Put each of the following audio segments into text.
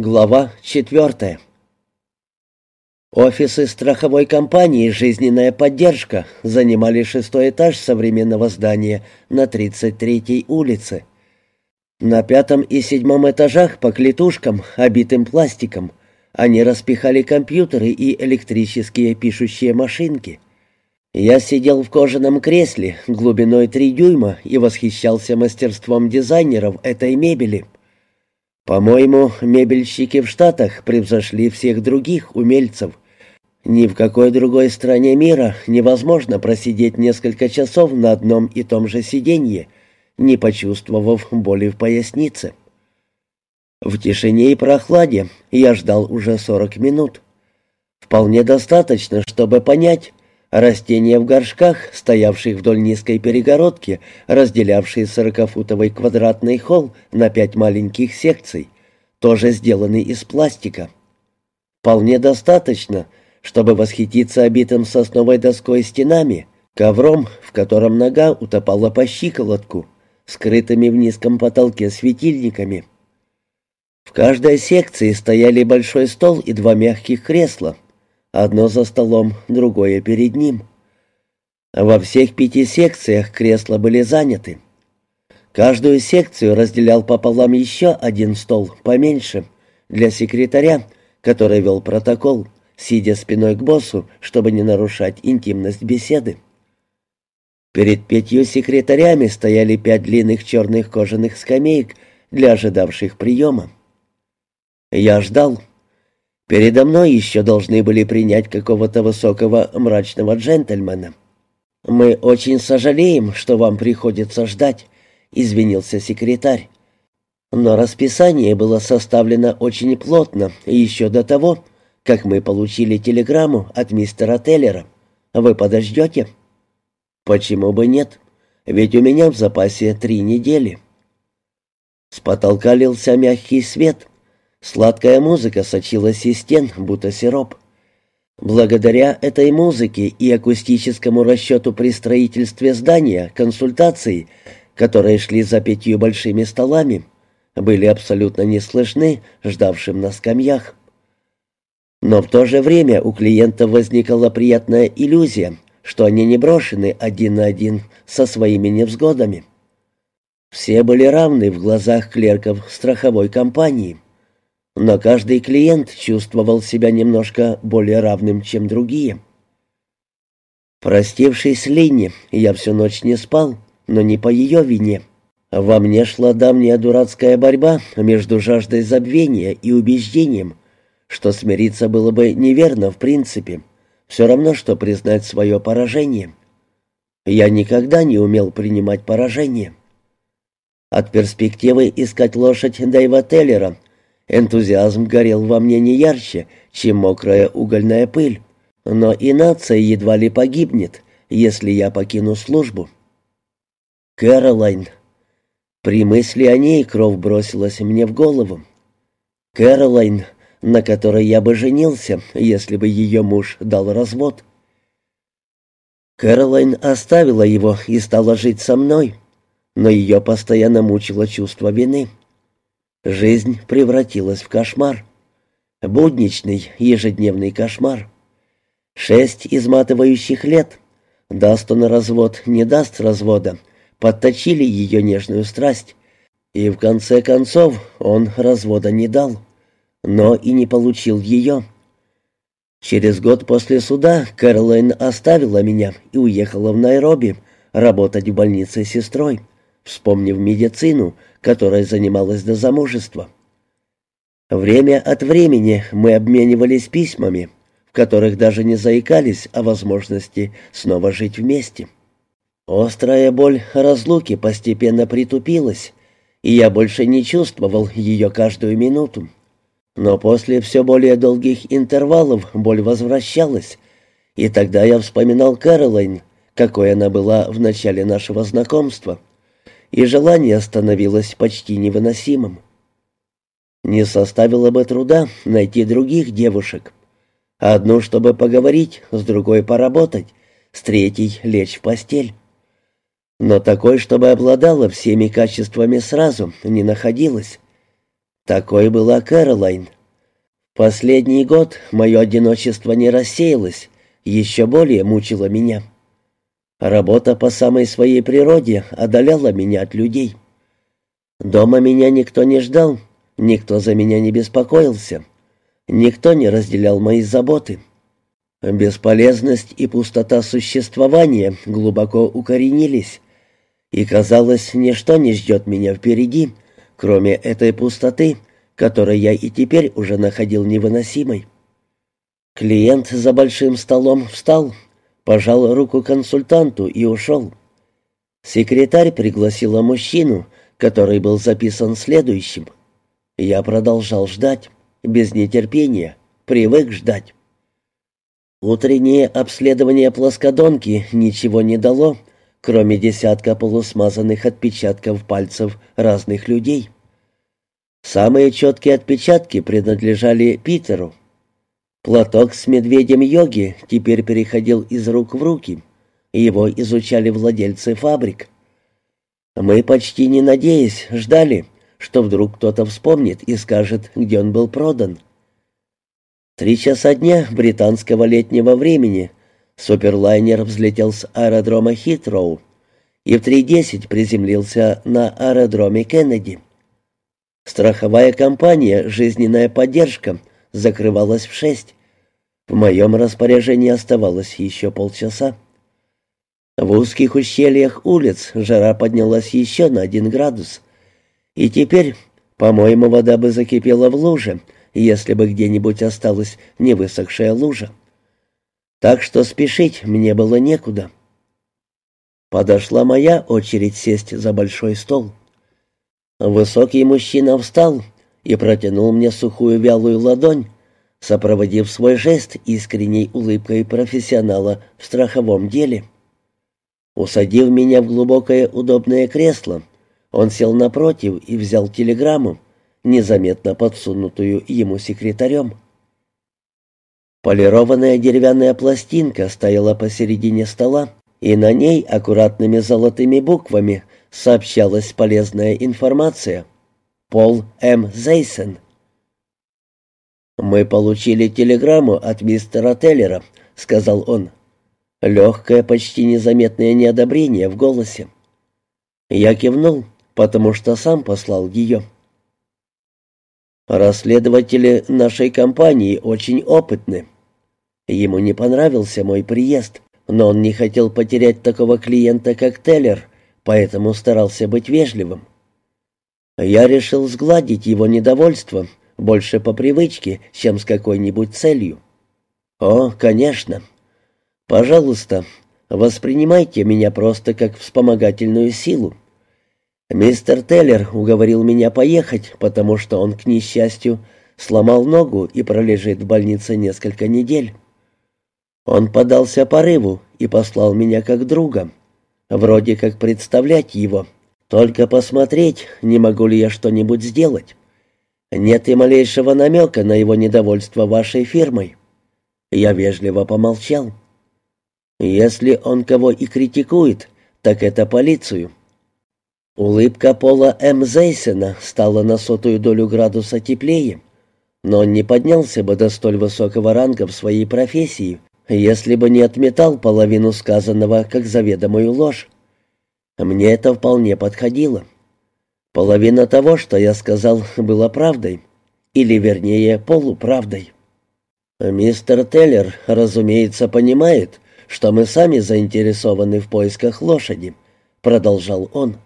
Глава четвертая. Офисы страховой компании «Жизненная поддержка» занимали шестой этаж современного здания на 33-й улице. На пятом и седьмом этажах по клетушкам, обитым пластиком, они распихали компьютеры и электрические пишущие машинки. Я сидел в кожаном кресле глубиной 3 дюйма и восхищался мастерством дизайнеров этой мебели — по-моему, мебельщики в Штатах превзошли всех других умельцев. Ни в какой другой стране мира невозможно просидеть несколько часов на одном и том же сиденье, не почувствовав боли в пояснице. В тишине и прохладе я ждал уже 40 минут. Вполне достаточно, чтобы понять, Растения в горшках, стоявших вдоль низкой перегородки, разделявшей сорокафутовый квадратный холл на пять маленьких секций, тоже сделаны из пластика. Вполне достаточно, чтобы восхититься обитым сосновой доской стенами, ковром, в котором нога утопала по щиколотку, скрытыми в низком потолке светильниками. В каждой секции стояли большой стол и два мягких кресла — Одно за столом, другое перед ним. Во всех пяти секциях кресла были заняты. Каждую секцию разделял пополам еще один стол, поменьше, для секретаря, который вел протокол, сидя спиной к боссу, чтобы не нарушать интимность беседы. Перед пятью секретарями стояли пять длинных черных кожаных скамеек для ожидавших приема. Я ждал. Передо мной еще должны были принять какого-то высокого мрачного джентльмена. «Мы очень сожалеем, что вам приходится ждать», — извинился секретарь. «Но расписание было составлено очень плотно еще до того, как мы получили телеграмму от мистера Теллера. Вы подождете?» «Почему бы нет? Ведь у меня в запасе три недели». С потолка лился мягкий свет, Сладкая музыка сочилась из стен, будто сироп. Благодаря этой музыке и акустическому расчету при строительстве здания консультации, которые шли за пятью большими столами, были абсолютно не слышны ждавшим на скамьях. Но в то же время у клиентов возникла приятная иллюзия, что они не брошены один на один со своими невзгодами. Все были равны в глазах клерков страховой компании — но каждый клиент чувствовал себя немножко более равным, чем другие. Простившись Линне, я всю ночь не спал, но не по ее вине. Во мне шла давняя дурацкая борьба между жаждой забвения и убеждением, что смириться было бы неверно в принципе, все равно, что признать свое поражение. Я никогда не умел принимать поражение. От перспективы искать лошадь Дэйва Теллера — Энтузиазм горел во мне не ярче, чем мокрая угольная пыль. Но и нация едва ли погибнет, если я покину службу. Кэролайн. При мысли о ней кровь бросилась мне в голову. Кэролайн, на которой я бы женился, если бы ее муж дал развод. Кэролайн оставила его и стала жить со мной, но ее постоянно мучило чувство вины. Жизнь превратилась в кошмар. Будничный, ежедневный кошмар. Шесть изматывающих лет. Даст он развод, не даст развода. Подточили ее нежную страсть. И в конце концов он развода не дал. Но и не получил ее. Через год после суда Кэролайн оставила меня и уехала в Найроби работать в больнице сестрой вспомнив медицину, которой занималась до замужества. Время от времени мы обменивались письмами, в которых даже не заикались о возможности снова жить вместе. Острая боль разлуки постепенно притупилась, и я больше не чувствовал ее каждую минуту. Но после все более долгих интервалов боль возвращалась, и тогда я вспоминал Кэролайн, какой она была в начале нашего знакомства — и желание становилось почти невыносимым. Не составило бы труда найти других девушек. Одну, чтобы поговорить, с другой поработать, с третьей лечь в постель. Но такой, чтобы обладала всеми качествами сразу, не находилось. Такой была Кэролайн. Последний год мое одиночество не рассеялось, еще более мучило меня. Работа по самой своей природе одоляла меня от людей. Дома меня никто не ждал, никто за меня не беспокоился, никто не разделял мои заботы. Бесполезность и пустота существования глубоко укоренились, и, казалось, ничто не ждет меня впереди, кроме этой пустоты, которую я и теперь уже находил невыносимой. Клиент за большим столом встал, пожал руку консультанту и ушел. Секретарь пригласила мужчину, который был записан следующим. Я продолжал ждать, без нетерпения, привык ждать. Утреннее обследование плоскодонки ничего не дало, кроме десятка полусмазанных отпечатков пальцев разных людей. Самые четкие отпечатки принадлежали Питеру. Платок с медведем йоги теперь переходил из рук в руки. Его изучали владельцы фабрик. Мы почти не надеясь ждали, что вдруг кто-то вспомнит и скажет, где он был продан. Три часа дня британского летнего времени суперлайнер взлетел с аэродрома Хитроу и в 3.10 приземлился на аэродроме Кеннеди. Страховая компания «Жизненная поддержка» закрывалась в шесть. В моем распоряжении оставалось еще полчаса. В узких ущельях улиц жара поднялась еще на один градус. И теперь, по-моему, вода бы закипела в луже — если бы где-нибудь осталась невысохшая лужа. Так что спешить мне было некуда. Подошла моя очередь сесть за большой стол. Высокий мужчина встал и протянул мне сухую вялую ладонь, сопроводив свой жест искренней улыбкой профессионала в страховом деле. Усадив меня в глубокое удобное кресло, он сел напротив и взял телеграмму, незаметно подсунутую ему секретарем. Полированная деревянная пластинка стояла посередине стола, и на ней аккуратными золотыми буквами сообщалась полезная информация. Пол М. Зейсен. «Мы получили телеграмму от мистера Теллера», — сказал он. Легкое, почти незаметное неодобрение в голосе. Я кивнул, потому что сам послал ее. Расследователи нашей компании очень опытны. Ему не понравился мой приезд, но он не хотел потерять такого клиента, как Теллер, поэтому старался быть вежливым. Я решил сгладить его недовольство, больше по привычке, чем с какой-нибудь целью. О, конечно. Пожалуйста, воспринимайте меня просто как вспомогательную силу. Мистер Теллер уговорил меня поехать, потому что он, к несчастью, сломал ногу и пролежит в больнице несколько недель. Он подался порыву и послал меня как друга, вроде как представлять его, только посмотреть, не могу ли я что-нибудь сделать. Нет и малейшего намека на его недовольство вашей фирмой. Я вежливо помолчал. Если он кого и критикует, так это полицию. Улыбка Пола М. Зейсена стала на сотую долю градуса теплее, но он не поднялся бы до столь высокого ранга в своей профессии, если бы не отметал половину сказанного как заведомую ложь. Мне это вполне подходило. Половина того, что я сказал, была правдой, или, вернее, полуправдой. Мистер Теллер, разумеется, понимает, что мы сами заинтересованы в поисках лошади, продолжал он.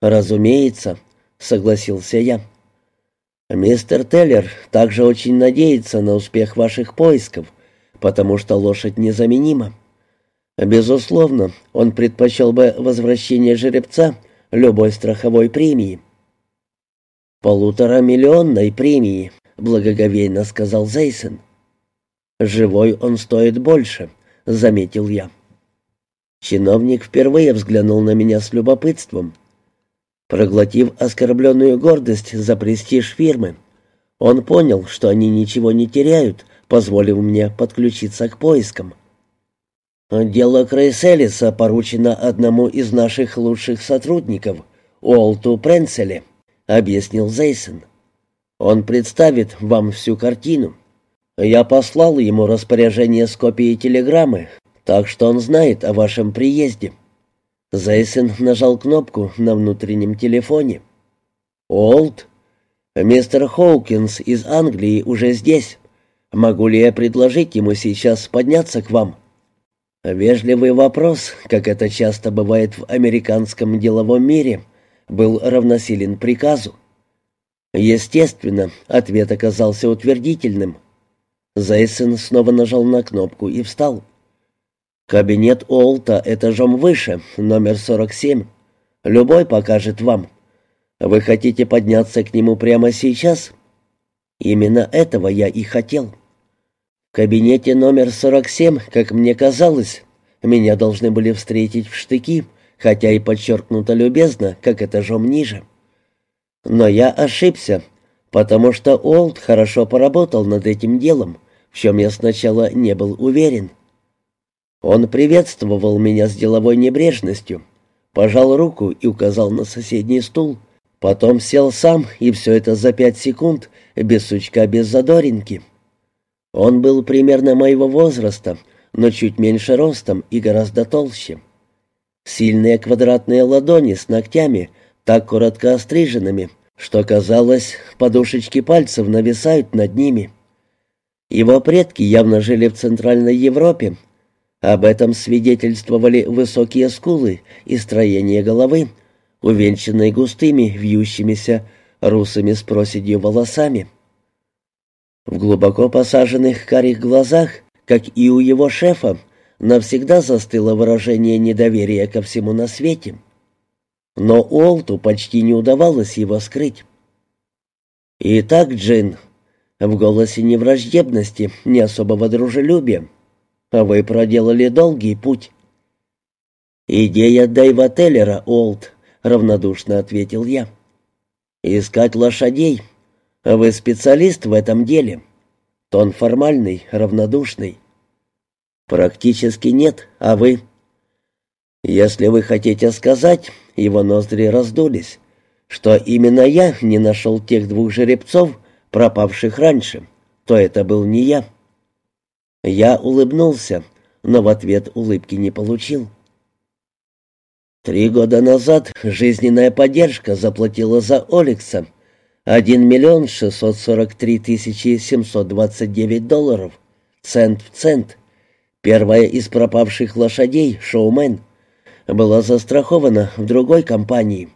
«Разумеется», — согласился я. «Мистер Теллер также очень надеется на успех ваших поисков, потому что лошадь незаменима. Безусловно, он предпочел бы возвращение жеребца любой страховой премии». «Полуторамиллионной премии», — благоговейно сказал Зейсон. «Живой он стоит больше», — заметил я. Чиновник впервые взглянул на меня с любопытством — Проглотив оскорбленную гордость за престиж фирмы, он понял, что они ничего не теряют, позволив мне подключиться к поискам. «Дело Крейселиса поручено одному из наших лучших сотрудников, Уолту Пренцеле», — объяснил Зейсон. Он представит вам всю картину. Я послал ему распоряжение с копией телеграммы, так что он знает о вашем приезде». Зейсен нажал кнопку на внутреннем телефоне. «Олд, мистер Хоукинс из Англии уже здесь. Могу ли я предложить ему сейчас подняться к вам?» Вежливый вопрос, как это часто бывает в американском деловом мире, был равносилен приказу. Естественно, ответ оказался утвердительным. Зейсон снова нажал на кнопку и встал. «Кабинет Олта этажом выше, номер 47. Любой покажет вам. Вы хотите подняться к нему прямо сейчас?» «Именно этого я и хотел». Кабинете номер 47, как мне казалось, меня должны были встретить в штыки, хотя и подчеркнуто любезно, как этажом ниже. Но я ошибся, потому что Олд хорошо поработал над этим делом, в чем я сначала не был уверен. Он приветствовал меня с деловой небрежностью, пожал руку и указал на соседний стул, потом сел сам, и все это за пять секунд, без сучка, без задоринки. Он был примерно моего возраста, но чуть меньше ростом и гораздо толще. Сильные квадратные ладони с ногтями, так коротко остриженными, что, казалось, подушечки пальцев нависают над ними. Его предки явно жили в Центральной Европе. Об этом свидетельствовали высокие скулы и строение головы, увенчанной густыми, вьющимися, русыми с проседью волосами. В глубоко посаженных карих глазах, как и у его шефа, навсегда застыло выражение недоверия ко всему на свете. Но Уолту почти не удавалось его скрыть. «Итак, Джин», в голосе ни враждебности, ни особого дружелюбия. А вы проделали долгий путь. «Идея Дэйва Теллера, Олд», — равнодушно ответил я. «Искать лошадей. Вы специалист в этом деле. Тон формальный, равнодушный». «Практически нет, а вы?» «Если вы хотите сказать...» — его ноздри раздулись что именно я не нашел тех двух жеребцов, пропавших раньше, то это был не я. Я улыбнулся, но в ответ улыбки не получил. Три года назад жизненная поддержка заплатила за Олекса 1 миллион 643 тысячи 729 долларов, цент в цент. Первая из пропавших лошадей, шоумен, была застрахована в другой компании.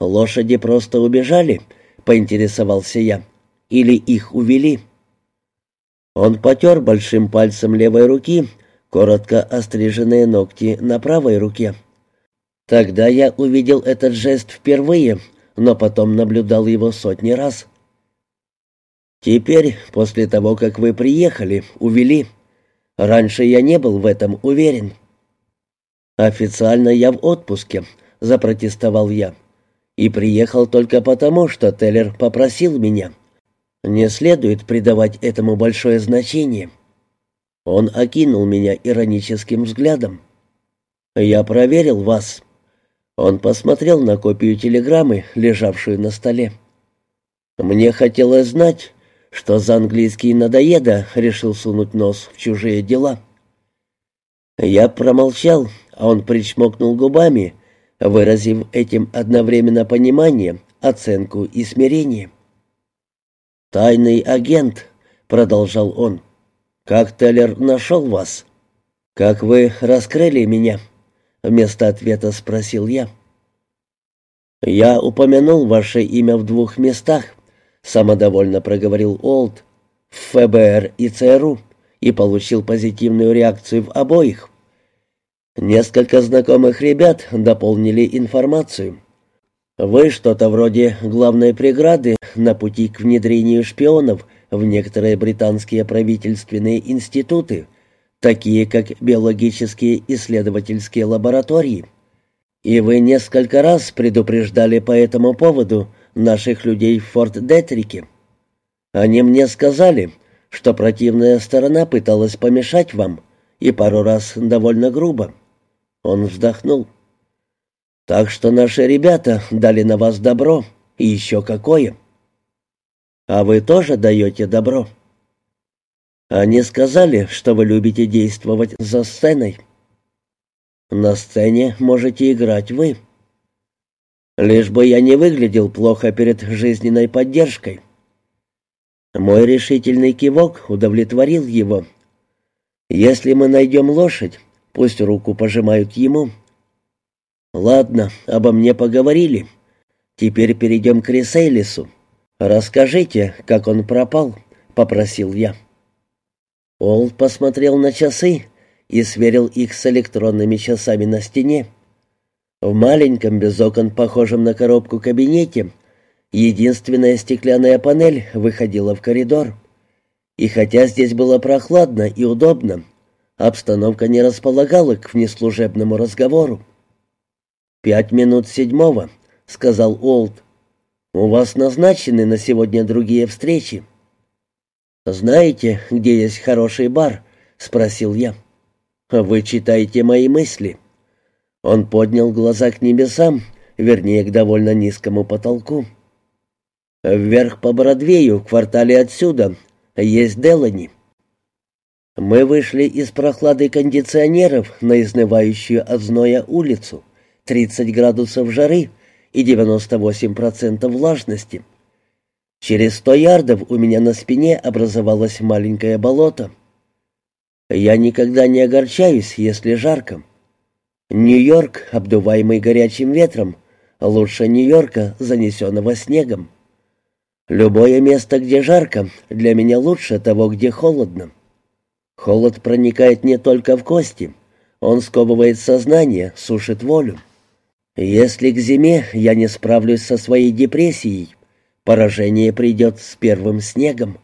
Лошади просто убежали —— поинтересовался я. «Или их увели?» Он потер большим пальцем левой руки коротко остриженные ногти на правой руке. Тогда я увидел этот жест впервые, но потом наблюдал его сотни раз. «Теперь, после того, как вы приехали, увели. Раньше я не был в этом уверен». «Официально я в отпуске», — запротестовал я и приехал только потому, что Теллер попросил меня. Не следует придавать этому большое значение. Он окинул меня ироническим взглядом. «Я проверил вас». Он посмотрел на копию телеграммы, лежавшую на столе. «Мне хотелось знать, что за английский надоеда решил сунуть нос в чужие дела». Я промолчал, а он причмокнул губами выразив этим одновременно понимание, оценку и смирение. «Тайный агент», — продолжал он, — «как Теллер нашел вас?» «Как вы раскрыли меня?» — вместо ответа спросил я. «Я упомянул ваше имя в двух местах», — самодовольно проговорил Олд, — «в ФБР и ЦРУ, и получил позитивную реакцию в обоих. Несколько знакомых ребят дополнили информацию. Вы что-то вроде главной преграды на пути к внедрению шпионов в некоторые британские правительственные институты, такие как биологические исследовательские лаборатории. И вы несколько раз предупреждали по этому поводу наших людей в Форт-Детрике. Они мне сказали, что противная сторона пыталась помешать вам, и пару раз довольно грубо. Он вздохнул. «Так что наши ребята дали на вас добро, и еще какое!» А вы тоже даете добро?» «Они сказали, что вы любите действовать за сценой». «На сцене можете играть вы». «Лишь бы я не выглядел плохо перед жизненной поддержкой». Мой решительный кивок удовлетворил его. «Если мы найдем лошадь, пусть руку пожимают ему». «Ладно, обо мне поговорили. Теперь перейдем к Рисейлису. Расскажите, как он пропал», — попросил я. Олд посмотрел на часы и сверил их с электронными часами на стене. В маленьком, без окон, похожем на коробку кабинете, единственная стеклянная панель выходила в коридор. И хотя здесь было прохладно и удобно, обстановка не располагала к внеслужебному разговору. «Пять минут седьмого», — сказал Олд. «У вас назначены на сегодня другие встречи». «Знаете, где есть хороший бар?» — спросил я. «Вы читаете мои мысли». Он поднял глаза к небесам, вернее, к довольно низкому потолку. «Вверх по Бродвею, в квартале отсюда, есть Делани». Мы вышли из прохлады кондиционеров на изнывающую от зноя улицу. 30 градусов жары и 98% влажности. Через сто ярдов у меня на спине образовалось маленькое болото. Я никогда не огорчаюсь, если жарко. Нью-Йорк, обдуваемый горячим ветром, лучше Нью-Йорка, занесенного снегом. Любое место, где жарко, для меня лучше того, где холодно. Холод проникает не только в кости, он сковывает сознание, сушит волю. Если к зиме я не справлюсь со своей депрессией, поражение придет с первым снегом.